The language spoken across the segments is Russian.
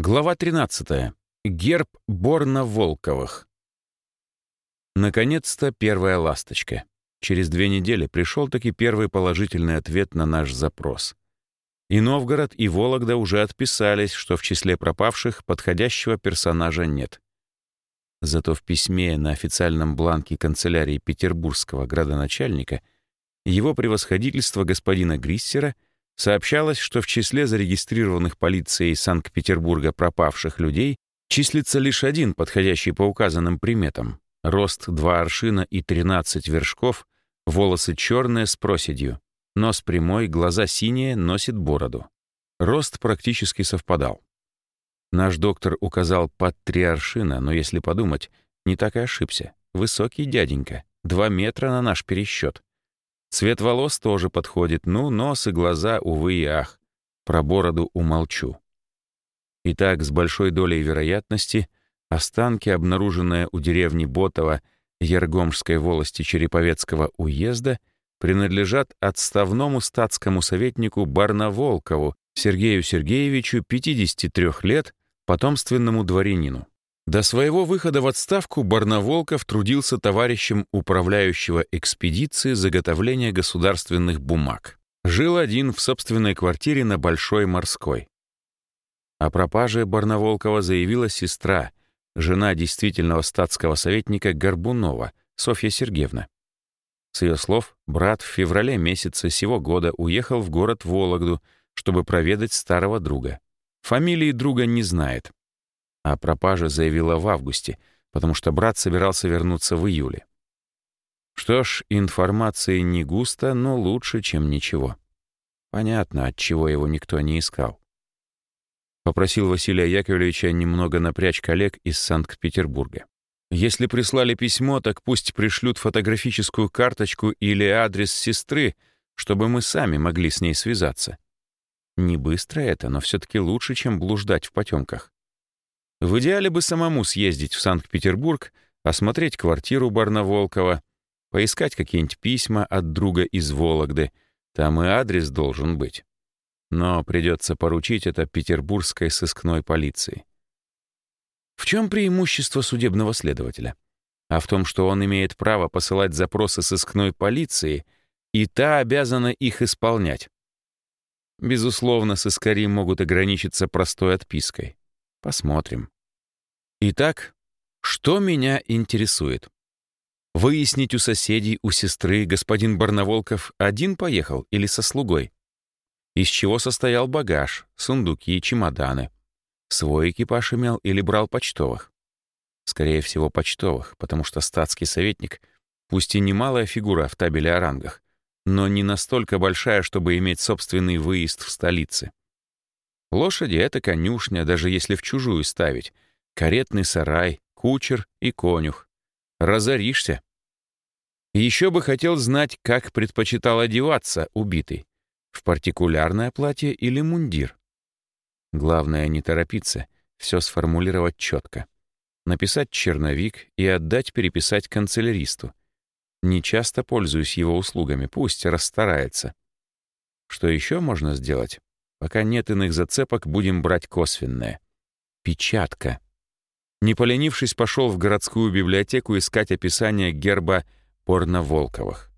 Глава 13. Герб Борна-Волковых. Наконец-то первая ласточка. Через две недели пришел таки первый положительный ответ на наш запрос. И Новгород, и Вологда уже отписались, что в числе пропавших подходящего персонажа нет. Зато в письме на официальном бланке канцелярии петербургского градоначальника его превосходительство господина Гриссера — Сообщалось, что в числе зарегистрированных полицией Санкт-Петербурга пропавших людей числится лишь один, подходящий по указанным приметам. Рост 2 аршина и 13 вершков, волосы черные с проседью, нос прямой, глаза синие, носит бороду. Рост практически совпадал. Наш доктор указал под три аршина, но если подумать, не так и ошибся. Высокий дяденька, два метра на наш пересчет. Цвет волос тоже подходит, ну, нос и глаза, увы и ах. Про бороду умолчу. Итак, с большой долей вероятности, останки, обнаруженные у деревни Ботова Ергомской волости Череповецкого уезда, принадлежат отставному статскому советнику Барнаволкову Сергею Сергеевичу, 53 лет, потомственному дворянину. До своего выхода в отставку Барнаволков трудился товарищем управляющего экспедиции заготовления государственных бумаг. Жил один в собственной квартире на Большой Морской. О пропаже Барнаволкова заявила сестра, жена действительного статского советника Горбунова, Софья Сергеевна. С ее слов, брат в феврале месяце сего года уехал в город Вологду, чтобы проведать старого друга. Фамилии друга не знает. О пропаже заявила в августе, потому что брат собирался вернуться в июле. Что ж, информации не густо, но лучше, чем ничего. Понятно, от чего его никто не искал. Попросил Василия Яковлевича немного напрячь коллег из Санкт-Петербурга. Если прислали письмо, так пусть пришлют фотографическую карточку или адрес сестры, чтобы мы сами могли с ней связаться. Не быстро это, но все-таки лучше, чем блуждать в потемках. В идеале бы самому съездить в Санкт-Петербург, осмотреть квартиру Барна-Волкова, поискать какие-нибудь письма от друга из Вологды. Там и адрес должен быть. Но придется поручить это петербургской сыскной полиции. В чем преимущество судебного следователя? А в том, что он имеет право посылать запросы сыскной полиции, и та обязана их исполнять. Безусловно, сыскари могут ограничиться простой отпиской. Посмотрим. Итак, что меня интересует? Выяснить у соседей, у сестры, господин Барнаволков один поехал или со слугой? Из чего состоял багаж, сундуки, чемоданы? Свой экипаж имел или брал почтовых? Скорее всего, почтовых, потому что статский советник, пусть и немалая фигура в табеле о рангах, но не настолько большая, чтобы иметь собственный выезд в столице. Лошади — это конюшня, даже если в чужую ставить — каретный сарай, кучер и конюх. Разоришься. Еще бы хотел знать, как предпочитал одеваться убитый. В партикулярное платье или мундир. Главное не торопиться, все сформулировать четко. Написать черновик и отдать переписать канцеляристу. Не часто пользуюсь его услугами, пусть расстарается. Что еще можно сделать? Пока нет иных зацепок, будем брать косвенное. Печатка. Не поленившись, пошел в городскую библиотеку искать описание герба Порноволковых.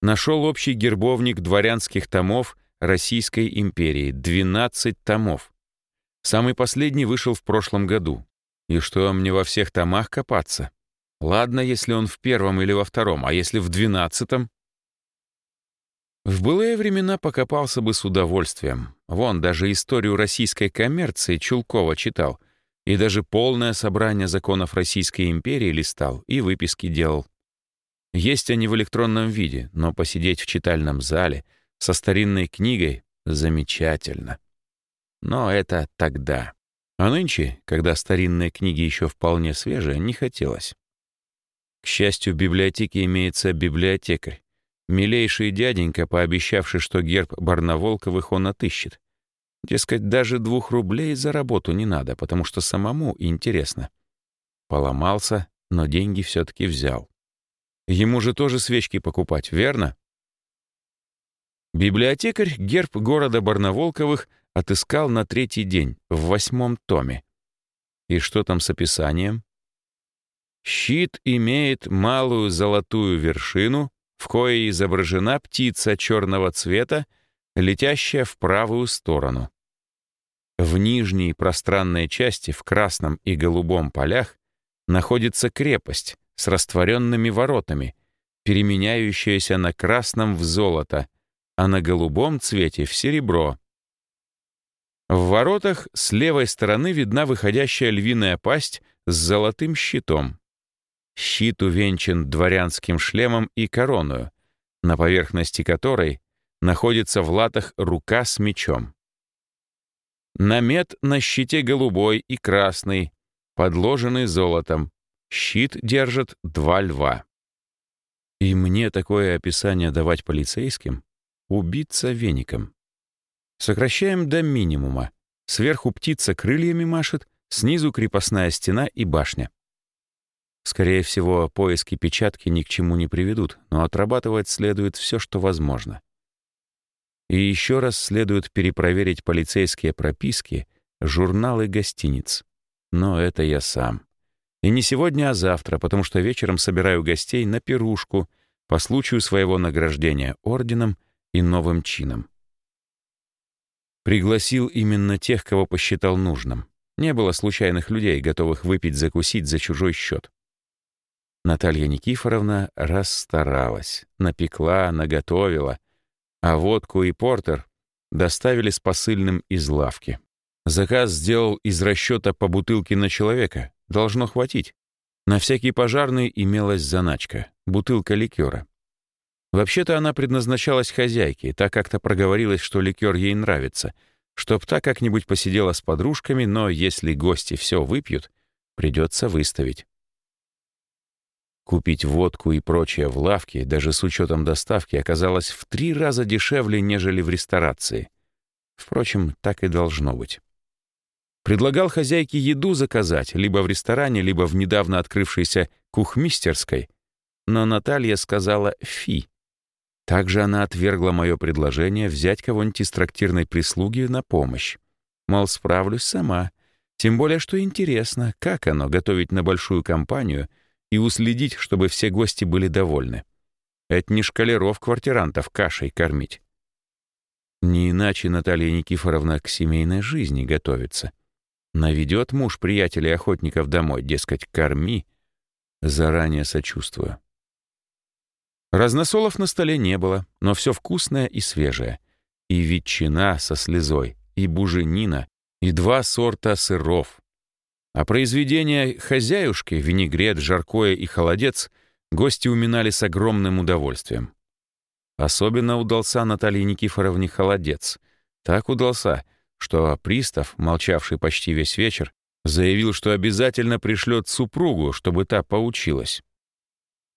Нашел общий гербовник дворянских томов Российской империи, 12 томов. Самый последний вышел в прошлом году. И что мне во всех томах копаться? Ладно, если он в первом или во втором, а если в двенадцатом? В былые времена покопался бы с удовольствием. Вон, даже историю российской коммерции Чулкова читал — и даже полное собрание законов Российской империи листал и выписки делал. Есть они в электронном виде, но посидеть в читальном зале со старинной книгой замечательно. Но это тогда. А нынче, когда старинные книги еще вполне свежие, не хотелось. К счастью, в библиотеке имеется библиотекарь. Милейший дяденька, пообещавший, что герб Барнаволковых он отыщет. Дескать, даже двух рублей за работу не надо, потому что самому интересно. Поломался, но деньги все-таки взял. Ему же тоже свечки покупать, верно? Библиотекарь герб города Барнаволковых отыскал на третий день, в восьмом томе. И что там с описанием? Щит имеет малую золотую вершину, в коей изображена птица черного цвета, летящая в правую сторону. В нижней пространной части, в красном и голубом полях, находится крепость с растворенными воротами, переменяющаяся на красном в золото, а на голубом цвете в серебро. В воротах с левой стороны видна выходящая львиная пасть с золотым щитом. Щит увенчан дворянским шлемом и короною, на поверхности которой находится в латах рука с мечом. Намет на щите голубой и красный, подложенный золотом. Щит держит два льва. И мне такое описание давать полицейским? Убиться веником. Сокращаем до минимума. Сверху птица крыльями машет, снизу крепостная стена и башня. Скорее всего, поиски печатки ни к чему не приведут, но отрабатывать следует все, что возможно. И еще раз следует перепроверить полицейские прописки, журналы гостиниц. Но это я сам. И не сегодня, а завтра, потому что вечером собираю гостей на пирушку по случаю своего награждения орденом и новым чином. Пригласил именно тех, кого посчитал нужным. Не было случайных людей, готовых выпить-закусить за чужой счет. Наталья Никифоровна расстаралась, напекла, наготовила, а водку и портер доставили с посыльным из лавки. Заказ сделал из расчета по бутылке на человека. Должно хватить. На всякий пожарный имелась заначка, бутылка ликера. Вообще-то она предназначалась хозяйке, так как-то проговорилась, что ликер ей нравится, чтоб та как-нибудь посидела с подружками, но если гости все выпьют, придется выставить. Купить водку и прочее в лавке, даже с учетом доставки, оказалось в три раза дешевле, нежели в ресторации. Впрочем, так и должно быть. Предлагал хозяйке еду заказать, либо в ресторане, либо в недавно открывшейся кухмистерской, но Наталья сказала «фи». Также она отвергла мое предложение взять кого-нибудь из трактирной прислуги на помощь. Мол, справлюсь сама. Тем более, что интересно, как оно готовить на большую компанию — и уследить, чтобы все гости были довольны. Это не шкалеров-квартирантов кашей кормить. Не иначе Наталья Никифоровна к семейной жизни готовится. Наведет муж приятелей охотников домой, дескать, корми. Заранее сочувствую. Разносолов на столе не было, но все вкусное и свежее. И ветчина со слезой, и буженина, и два сорта сыров, а произведения хозяюшки, винегрет, жаркое и холодец, гости уминали с огромным удовольствием. Особенно удался Наталье Никифоровне холодец. Так удался, что пристав, молчавший почти весь вечер, заявил, что обязательно пришлет супругу, чтобы та поучилась.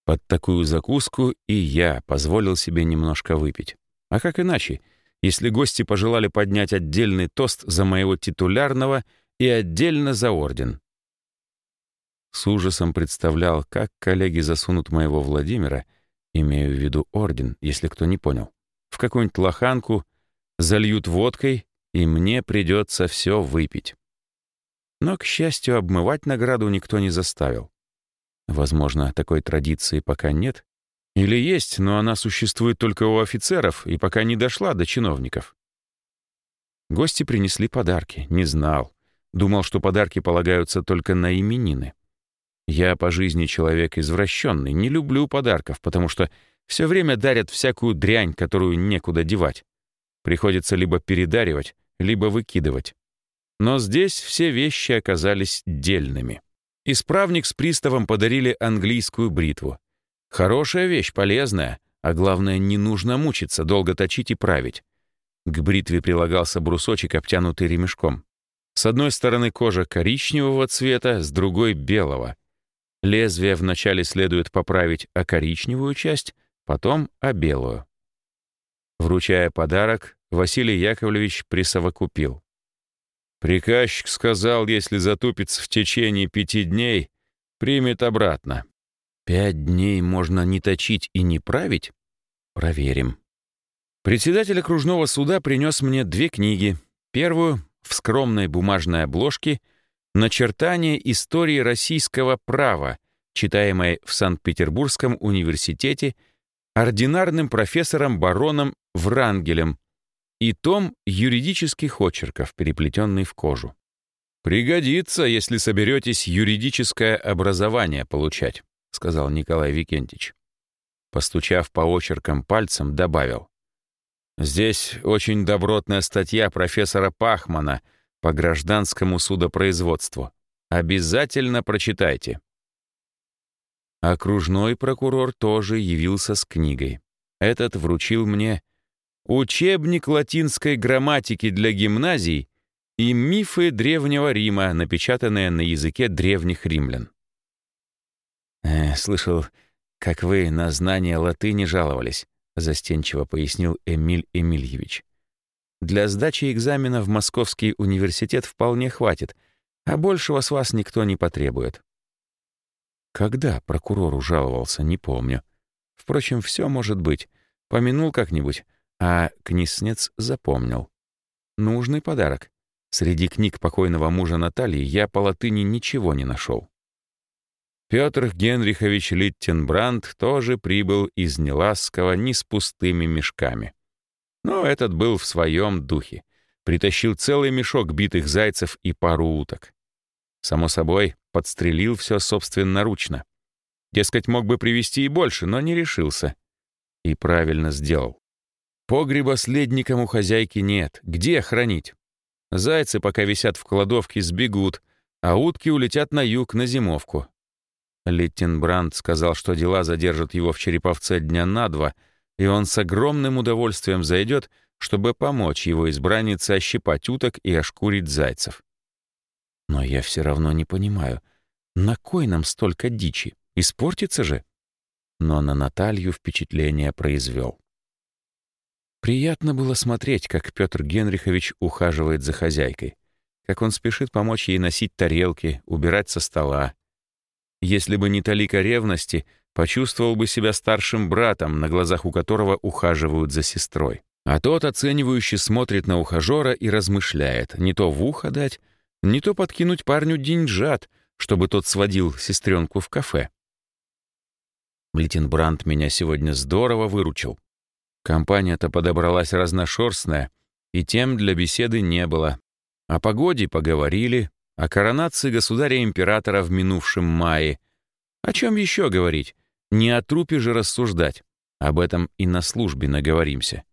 Под такую закуску и я позволил себе немножко выпить. А как иначе, если гости пожелали поднять отдельный тост за моего титулярного — и отдельно за орден. С ужасом представлял, как коллеги засунут моего Владимира, имею в виду орден, если кто не понял, в какую-нибудь лоханку, зальют водкой, и мне придется все выпить. Но, к счастью, обмывать награду никто не заставил. Возможно, такой традиции пока нет, или есть, но она существует только у офицеров и пока не дошла до чиновников. Гости принесли подарки, не знал. Думал, что подарки полагаются только на именины. Я по жизни человек извращенный, не люблю подарков, потому что все время дарят всякую дрянь, которую некуда девать. Приходится либо передаривать, либо выкидывать. Но здесь все вещи оказались дельными. Исправник с приставом подарили английскую бритву. Хорошая вещь, полезная, а главное, не нужно мучиться, долго точить и править. К бритве прилагался брусочек, обтянутый ремешком. С одной стороны кожа коричневого цвета, с другой — белого. Лезвие вначале следует поправить о коричневую часть, потом о белую. Вручая подарок, Василий Яковлевич присовокупил. Приказчик сказал, если затупится в течение пяти дней, примет обратно. Пять дней можно не точить и не править? Проверим. Председатель окружного суда принес мне две книги первую, в скромной бумажной обложке, начертание истории российского права, читаемой в Санкт-Петербургском университете ординарным профессором бароном Врангелем, и том юридических очерков, переплетенный в кожу. «Пригодится, если соберетесь юридическое образование получать», сказал Николай Викентич. Постучав по очеркам пальцем, добавил. «Здесь очень добротная статья профессора Пахмана по гражданскому судопроизводству. Обязательно прочитайте». Окружной прокурор тоже явился с книгой. Этот вручил мне учебник латинской грамматики для гимназий и мифы Древнего Рима, напечатанные на языке древних римлян. «Э, «Слышал, как вы на знание латыни жаловались», — застенчиво пояснил Эмиль Эмильевич. «Для сдачи экзамена в Московский университет вполне хватит, а большего с вас никто не потребует». Когда прокурору жаловался, не помню. Впрочем, все может быть. Помянул как-нибудь, а книжнец запомнил. Нужный подарок. Среди книг покойного мужа Натальи я по латыни ничего не нашел. Петр Генрихович Литтенбранд тоже прибыл из Неласского не с пустыми мешками. Но этот был в своем духе. Притащил целый мешок битых зайцев и пару уток. Само собой, подстрелил все собственноручно. Дескать, мог бы привезти и больше, но не решился. И правильно сделал. Погреба с ледником у хозяйки нет. Где хранить? Зайцы, пока висят в кладовке, сбегут, а утки улетят на юг на зимовку. Литтенбранд сказал, что дела задержат его в Череповце дня на два, и он с огромным удовольствием зайдет, чтобы помочь его избраннице ощипать уток и ошкурить зайцев. Но я все равно не понимаю, на кой нам столько дичи? Испортится же? Но на Наталью впечатление произвел. Приятно было смотреть, как Петр Генрихович ухаживает за хозяйкой, как он спешит помочь ей носить тарелки, убирать со стола. Если бы не талика ревности, почувствовал бы себя старшим братом, на глазах у которого ухаживают за сестрой. А тот оценивающе смотрит на ухажера и размышляет, не то в ухо дать, не то подкинуть парню деньжат, чтобы тот сводил сестренку в кафе. Лейтенбранд меня сегодня здорово выручил. Компания-то подобралась разношерстная, и тем для беседы не было. О погоде поговорили, о коронации государя-императора в минувшем мае. О чем еще говорить? Не о трупе же рассуждать. Об этом и на службе наговоримся.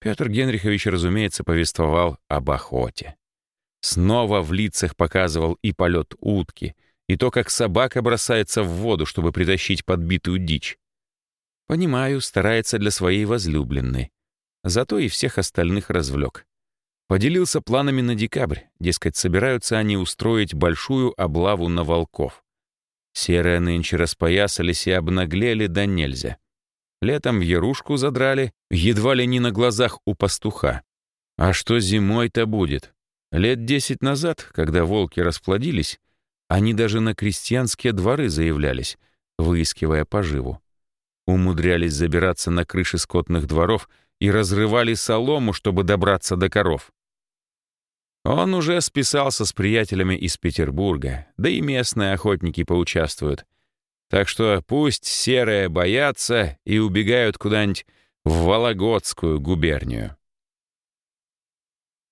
Петр Генрихович, разумеется, повествовал об охоте. Снова в лицах показывал и полет утки, и то, как собака бросается в воду, чтобы притащить подбитую дичь. Понимаю, старается для своей возлюбленной. Зато и всех остальных развлек. Поделился планами на декабрь, дескать, собираются они устроить большую облаву на волков. Серые нынче распоясались и обнаглели да нельзя. Летом ярушку задрали, едва ли не на глазах у пастуха. А что зимой-то будет? Лет десять назад, когда волки расплодились, они даже на крестьянские дворы заявлялись, выискивая поживу. Умудрялись забираться на крыши скотных дворов и разрывали солому, чтобы добраться до коров. Он уже списался с приятелями из Петербурга, да и местные охотники поучаствуют. Так что пусть серые боятся и убегают куда-нибудь в Вологодскую губернию.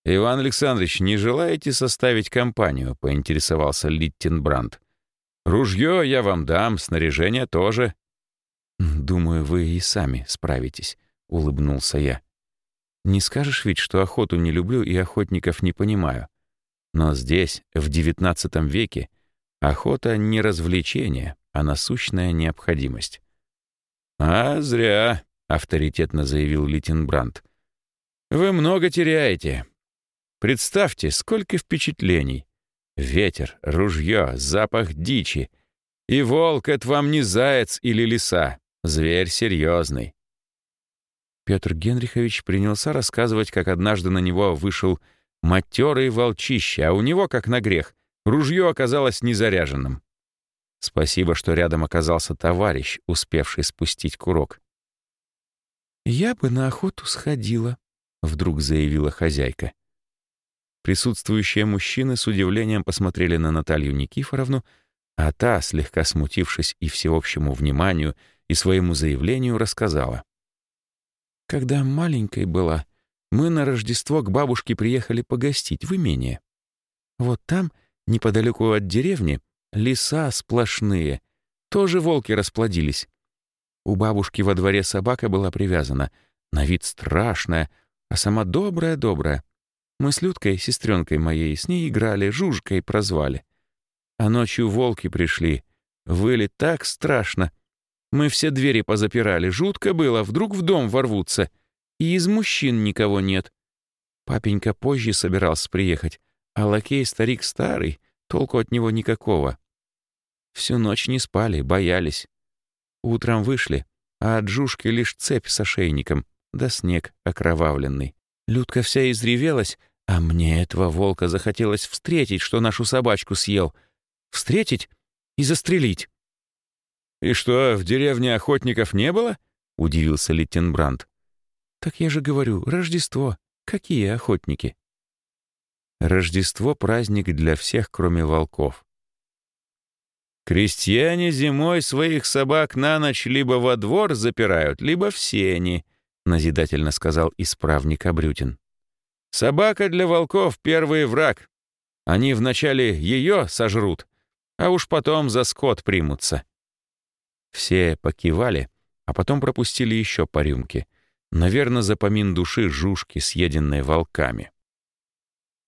«Иван Александрович, не желаете составить компанию?» — поинтересовался Литтенбранд. «Ружье я вам дам, снаряжение тоже». «Думаю, вы и сами справитесь», — улыбнулся я. «Не скажешь ведь, что охоту не люблю и охотников не понимаю. Но здесь, в девятнадцатом веке, охота не развлечение, а насущная необходимость». «А зря», — авторитетно заявил Литтенбранд. «Вы много теряете. Представьте, сколько впечатлений. Ветер, ружье, запах дичи. И волк — это вам не заяц или лиса. Зверь серьезный. Петр Генрихович принялся рассказывать, как однажды на него вышел матерый волчище, а у него, как на грех, ружье оказалось незаряженным. Спасибо, что рядом оказался товарищ, успевший спустить курок. «Я бы на охоту сходила», — вдруг заявила хозяйка. Присутствующие мужчины с удивлением посмотрели на Наталью Никифоровну, а та, слегка смутившись и всеобщему вниманию, и своему заявлению, рассказала. «Когда маленькой была, мы на Рождество к бабушке приехали погостить в имение. Вот там, неподалеку от деревни, леса сплошные, тоже волки расплодились. У бабушки во дворе собака была привязана, на вид страшная, а сама добрая-добрая. Мы с Людкой, сестренкой моей, с ней играли, жужкой прозвали. А ночью волки пришли. Выли так страшно. Мы все двери позапирали. Жутко было, вдруг в дом ворвутся. И из мужчин никого нет. Папенька позже собирался приехать, а лакей старик старый, толку от него никакого. Всю ночь не спали, боялись. Утром вышли, а от жужки лишь цепь с ошейником, да снег окровавленный. Людка вся изревелась, а мне этого волка захотелось встретить, что нашу собачку съел — Встретить и застрелить. «И что, в деревне охотников не было?» — удивился Литтенбранд. «Так я же говорю, Рождество. Какие охотники?» Рождество — праздник для всех, кроме волков. «Крестьяне зимой своих собак на ночь либо во двор запирают, либо в сени», — назидательно сказал исправник Абрютин. «Собака для волков — первый враг. Они вначале ее сожрут, а уж потом за скот примутся. Все покивали, а потом пропустили еще по рюмке. Наверное, за помин души жушки, съеденные волками.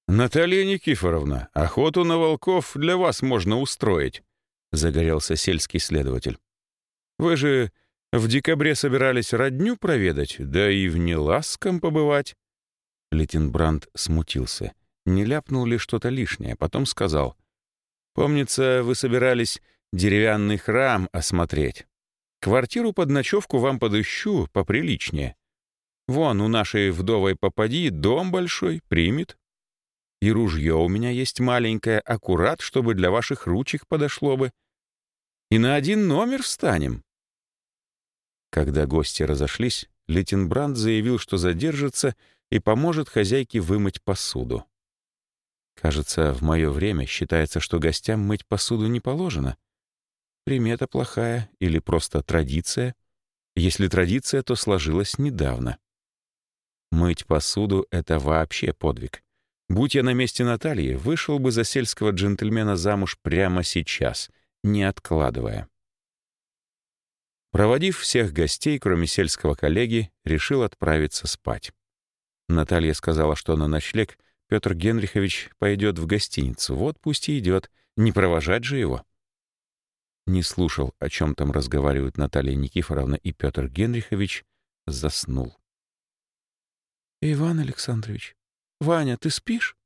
«Наталья Никифоровна, охоту на волков для вас можно устроить», — загорелся сельский следователь. «Вы же в декабре собирались родню проведать, да и в Неласком побывать». Лейтенбранд смутился. Не ляпнул ли что-то лишнее, потом сказал — Помнится, вы собирались деревянный храм осмотреть. Квартиру под ночевку вам подыщу поприличнее. Вон, у нашей вдовой попади дом большой, примет. И ружье у меня есть маленькое, аккурат, чтобы для ваших ручек подошло бы. И на один номер встанем. Когда гости разошлись, Лейтенбранд заявил, что задержится и поможет хозяйке вымыть посуду. Кажется, в мое время считается, что гостям мыть посуду не положено. Примета плохая или просто традиция? Если традиция, то сложилась недавно. Мыть посуду — это вообще подвиг. Будь я на месте Натальи, вышел бы за сельского джентльмена замуж прямо сейчас, не откладывая. Проводив всех гостей, кроме сельского коллеги, решил отправиться спать. Наталья сказала, что на ночлег Петр Генрихович пойдет в гостиницу. Вот пусть и идет. Не провожать же его. Не слушал, о чем там разговаривают Наталья Никифоровна и Петр Генрихович, заснул. «Иван Александрович, Ваня, ты спишь?»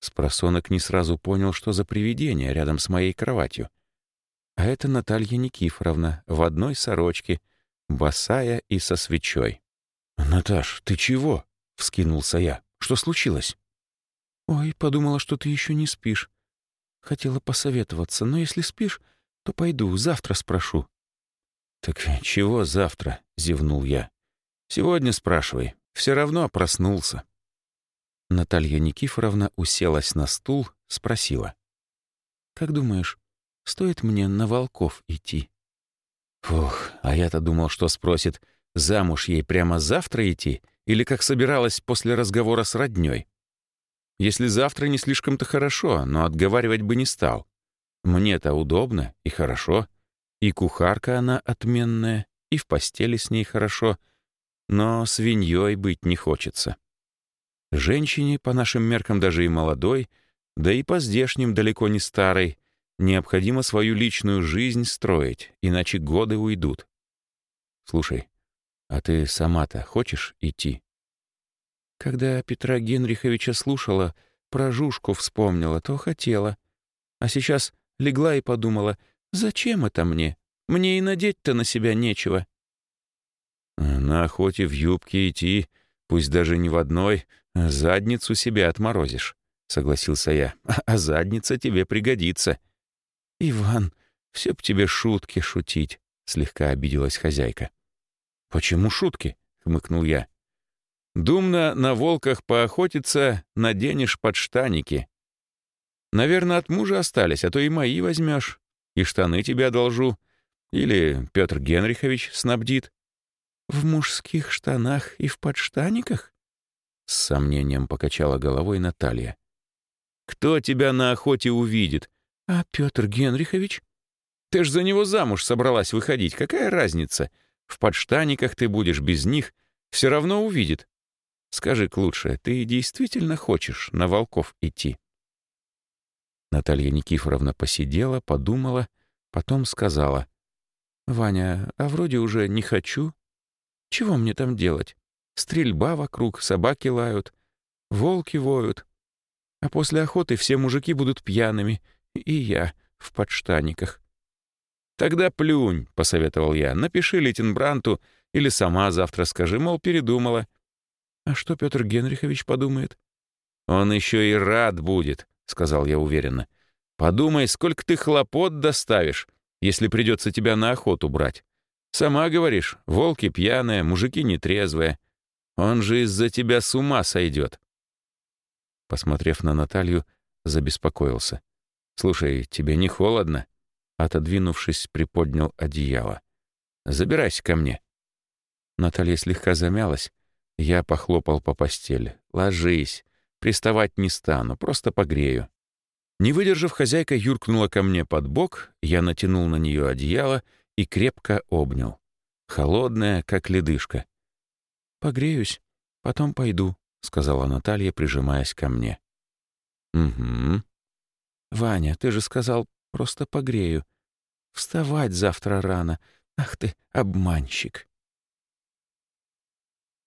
Спросонок не сразу понял, что за привидение рядом с моей кроватью. А это Наталья Никифоровна в одной сорочке, босая и со свечой. «Наташ, ты чего?» — вскинулся я. Что случилось?» «Ой, подумала, что ты еще не спишь. Хотела посоветоваться, но если спишь, то пойду, завтра спрошу». «Так чего завтра?» — зевнул я. «Сегодня спрашивай. Все равно проснулся». Наталья Никифоровна уселась на стул, спросила. «Как думаешь, стоит мне на волков идти?» Фух, а я-то думал, что спросит, замуж ей прямо завтра идти — или как собиралась после разговора с роднёй. Если завтра не слишком-то хорошо, но отговаривать бы не стал. Мне-то удобно и хорошо. И кухарка она отменная, и в постели с ней хорошо. Но свиньей быть не хочется. Женщине, по нашим меркам даже и молодой, да и по здешним далеко не старой, необходимо свою личную жизнь строить, иначе годы уйдут. Слушай, а ты сама-то хочешь идти? Когда Петра Генриховича слушала, про Жушку вспомнила, то хотела. А сейчас легла и подумала, зачем это мне? Мне и надеть-то на себя нечего. На охоте в юбке идти, пусть даже не в одной, задницу себе отморозишь, — согласился я. А, а задница тебе пригодится. Иван, все б тебе шутки шутить, — слегка обиделась хозяйка. «Почему шутки?» — хмыкнул я. Думно на волках поохотиться наденешь подштаники. Наверное, от мужа остались, а то и мои возьмешь. И штаны тебе одолжу. Или Петр Генрихович снабдит. В мужских штанах и в подштаниках? С сомнением покачала головой Наталья. Кто тебя на охоте увидит? А Петр Генрихович? Ты ж за него замуж собралась выходить. Какая разница? В подштаниках ты будешь без них. Все равно увидит. Скажи-ка лучше, ты действительно хочешь на волков идти?» Наталья Никифоровна посидела, подумала, потом сказала. «Ваня, а вроде уже не хочу. Чего мне там делать? Стрельба вокруг, собаки лают, волки воют. А после охоты все мужики будут пьяными, и я в подштаниках. «Тогда плюнь», — посоветовал я. «Напиши лейтенбранту или сама завтра скажи, мол, передумала. А что Петр Генрихович подумает? Он еще и рад будет, сказал я уверенно. Подумай, сколько ты хлопот доставишь, если придется тебя на охоту брать. Сама говоришь, волки пьяные, мужики нетрезвые. Он же из-за тебя с ума сойдет. Посмотрев на Наталью, забеспокоился. «Слушай, тебе не холодно?» Отодвинувшись, приподнял одеяло. «Забирайся ко мне». Наталья слегка замялась, я похлопал по постели. «Ложись. Приставать не стану, просто погрею». Не выдержав, хозяйка юркнула ко мне под бок, я натянул на нее одеяло и крепко обнял. Холодная, как ледышка. «Погреюсь, потом пойду», — сказала Наталья, прижимаясь ко мне. «Угу». «Ваня, ты же сказал, просто погрею. Вставать завтра рано. Ах ты, обманщик».